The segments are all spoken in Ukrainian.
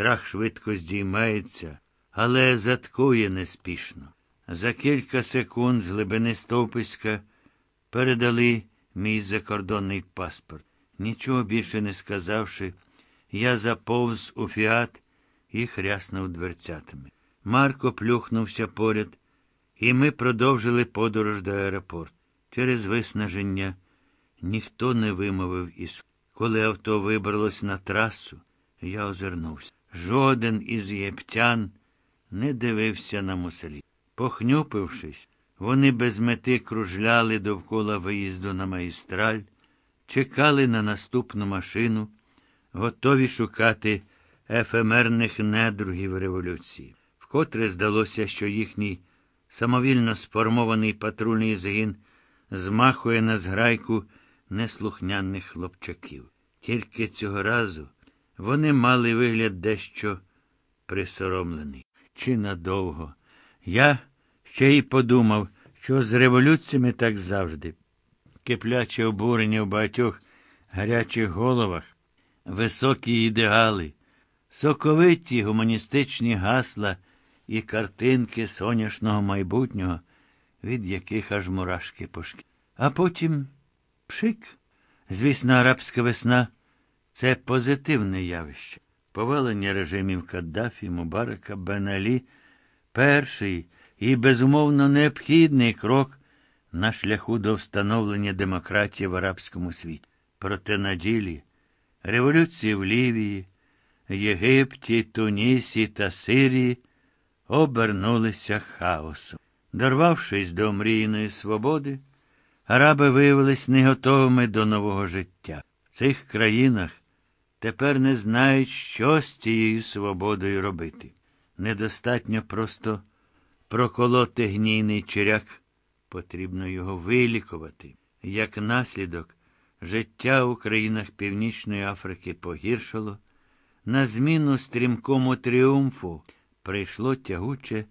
Страх швидко здіймається, але заткує неспішно. За кілька секунд з глибини стовписька передали мій закордонний паспорт. Нічого більше не сказавши, я заповз у фіат і хряснув дверцятами. Марко плюхнувся поряд, і ми продовжили подорож до аеропорту. Через виснаження ніхто не вимовив із. Коли авто вибралось на трасу, я озирнувся. Жоден із єптян не дивився на муселі. Похнюпившись, вони без мети кружляли довкола виїзду на магістраль, чекали на наступну машину, готові шукати ефемерних недругів революції. Вкотре здалося, що їхній самовільно сформований патрульний загін змахує на зграйку неслухняних хлопчаків. Тільки цього разу вони мали вигляд дещо присоромлений. Чи надовго. Я ще й подумав, що з революціями так завжди. Кипляче обурення в багатьох гарячих головах, високі ідеали, соковиті гуманістичні гасла і картинки соняшного майбутнього, від яких аж мурашки пошки. А потім пшик. Звісно, арабська весна це позитивне явище. Повалення режимів Каддафі, Мубарака, Бен-Алі – перший і, безумовно, необхідний крок на шляху до встановлення демократії в арабському світі. Проте на ділі революції в Лівії, Єгипті, Тунісі та Сирії обернулися хаосом. Дорвавшись до мрійної свободи, араби виявились не готовими до нового життя. В цих країнах тепер не знають, що з цією свободою робити. Недостатньо просто проколоти гнійний черяк, потрібно його вилікувати. Як наслідок, життя у країнах Північної Африки погіршало, на зміну стрімкому тріумфу прийшло тягуче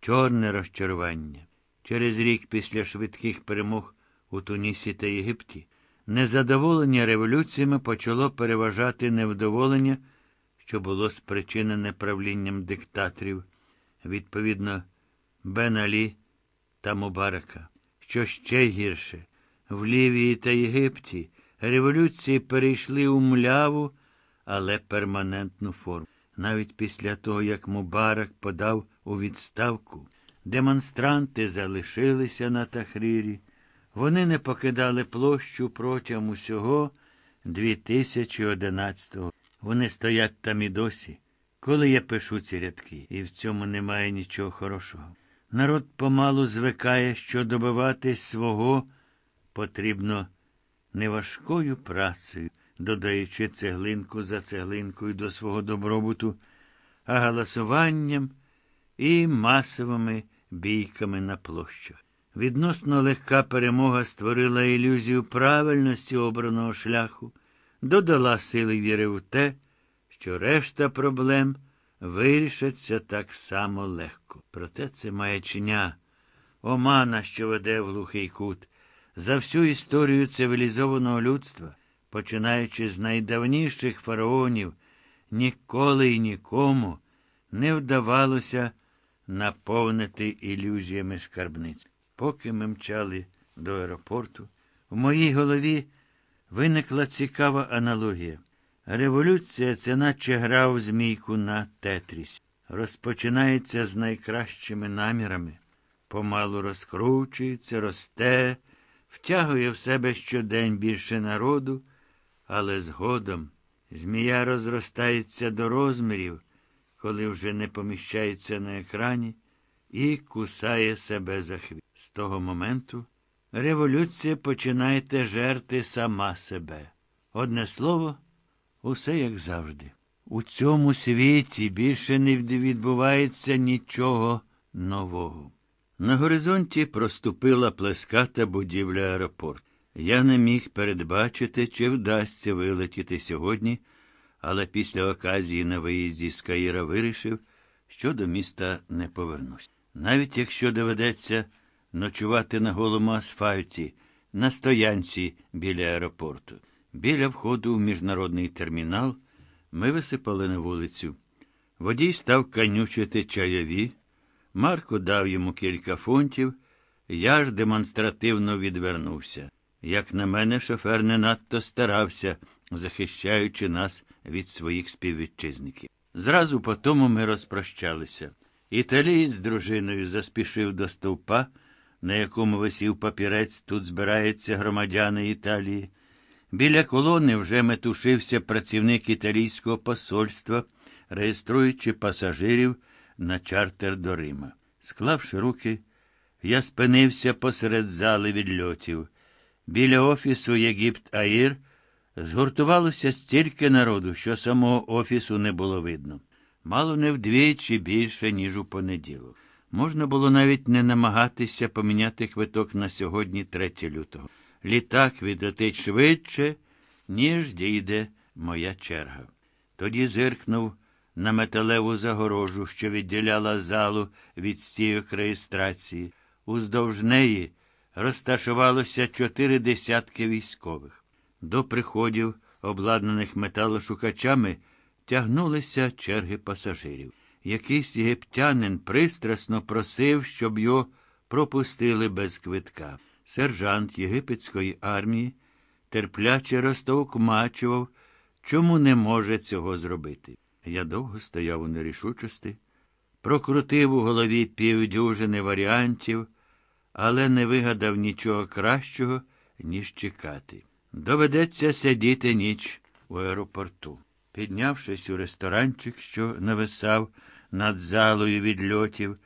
чорне розчарування. Через рік після швидких перемог у Тунісі та Єгипті незадоволення революціями почало переважати невдоволення, що було спричинене правлінням диктаторів, відповідно, Бен Алі та Мубарака. Що ще гірше, в Лівії та Єгипті революції перейшли у мляву, але перманентну форму. Навіть після того, як Мубарак подав у відставку, демонстранти залишилися на Тахрірі. Вони не покидали площу протягом усього 2011-го. Вони стоять там і досі, коли я пишу ці рядки, і в цьому немає нічого хорошого. Народ помалу звикає, що добиватись свого потрібно неважкою працею, додаючи цеглинку за цеглинкою до свого добробуту, а галасуванням і масовими бійками на площах. Відносно легка перемога створила ілюзію правильності обраного шляху, додала сили віри в те, що решта проблем вирішаться так само легко. Проте це маячня, омана, що веде в глухий кут, за всю історію цивілізованого людства, починаючи з найдавніших фараонів, ніколи і нікому не вдавалося наповнити ілюзіями скарбниць. Поки ми мчали до аеропорту, в моїй голові виникла цікава аналогія. Революція це наче гра в змійку на тетріс. Розпочинається з найкращими намірами, помалу розкручується, росте, втягує в себе щодень більше народу, але згодом змія розростається до розмірів, коли вже не поміщається на екрані і кусає себе за хвіст. З того моменту революція починає жерти сама себе. Одне слово, усе як завжди. У цьому світі більше не відбувається нічого нового. На горизонті проступила плеската будівля аеропорту. Я не міг передбачити, чи вдасться вилетіти сьогодні, але після оказії на виїзді з Каїра вирішив, що до міста не повернусь. Навіть якщо доведеться ночувати на голому асфальті, на стоянці біля аеропорту. Біля входу в міжнародний термінал ми висипали на вулицю. Водій став канючити чайові. Марко дав йому кілька фунтів, я ж демонстративно відвернувся. Як на мене, шофер не надто старався, захищаючи нас від своїх співвітчизників. Зразу по тому ми розпрощалися. Італієць з дружиною заспішив до стовпа, на якому висів папірець, тут збираються громадяни Італії. Біля колони вже метушився працівник італійського посольства, реєструючи пасажирів на чартер до Рима. Склавши руки, я спинився посеред зали відльотів. Біля офісу Єгипт Аїр згуртувалося стільки народу, що самого офісу не було видно. Мало не вдвічі більше, ніж у понеділок. Можна було навіть не намагатися поміняти квиток на сьогодні, 3 лютого. Літак відлетить швидше, ніж дійде моя черга. Тоді зиркнув на металеву загорожу, що відділяла залу від стійок реєстрації. Уздовж неї розташувалося чотири десятки військових. До приходів, обладнаних металошукачами, тягнулися черги пасажирів. Якийсь єгиптянин пристрасно просив, щоб його пропустили без квитка. Сержант єгипетської армії терпляче розтовкмачував, чому не може цього зробити. Я довго стояв у нерішучості, прокрутив у голові півдюжини варіантів, але не вигадав нічого кращого, ніж чекати. Доведеться сидіти ніч у аеропорту. Піднявшись у ресторанчик, що нависав над залою відльотів,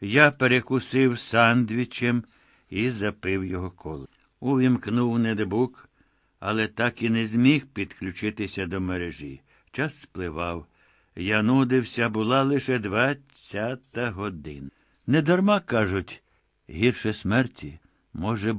я перекусив сандвічем і запив його коло. Увімкнув недебук, але так і не зміг підключитися до мережі. Час спливав. Я нудився, була лише двадцята година. Недарма, кажуть, гірше смерті може